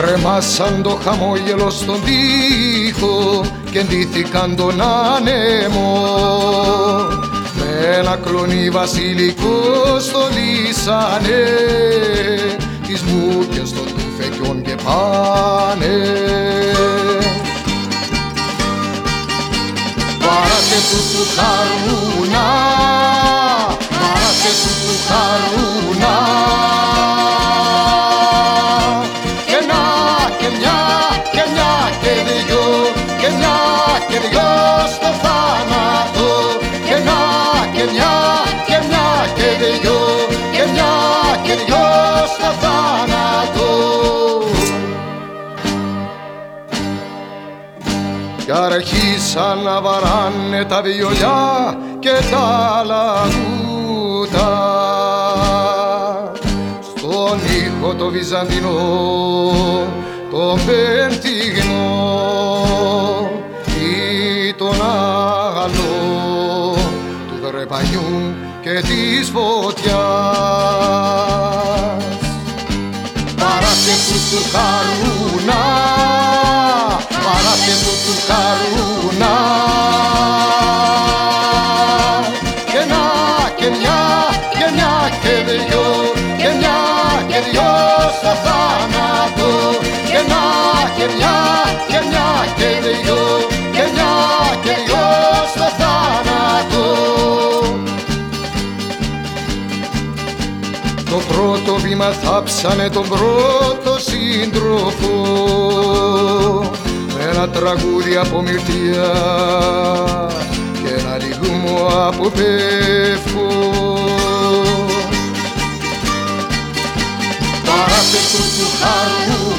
κρεμάσαν το χαμόγελο στον τοίχο και ντύθηκαν τον άνεμο. Με ένα κλονί βασιλικό στολίσανε τις μούκες των τουφεκιών και πάνε. Βάρατε του τους χαρούνα, μια και δυο στο θάνατο και να και μια και μια και δυο και μια και δυο στο θάνατο κι αρχίσαν να βαράνε τα βιολιά και τα λαγούτα. Στον ήχο το βυζαντινό το πεντιγνό του δρεπανιού και της φωτιάς. Παράτε του του χαρούνα παράτε του του χαρούνα και να και μια και μια και δυο και μια και δυο πρώτο βήμα θάψανε τον πρώτο σύντροφο με ένα τραγούδι από μυρτία και ένα λιγούμο από πεύκο. Παράτε του του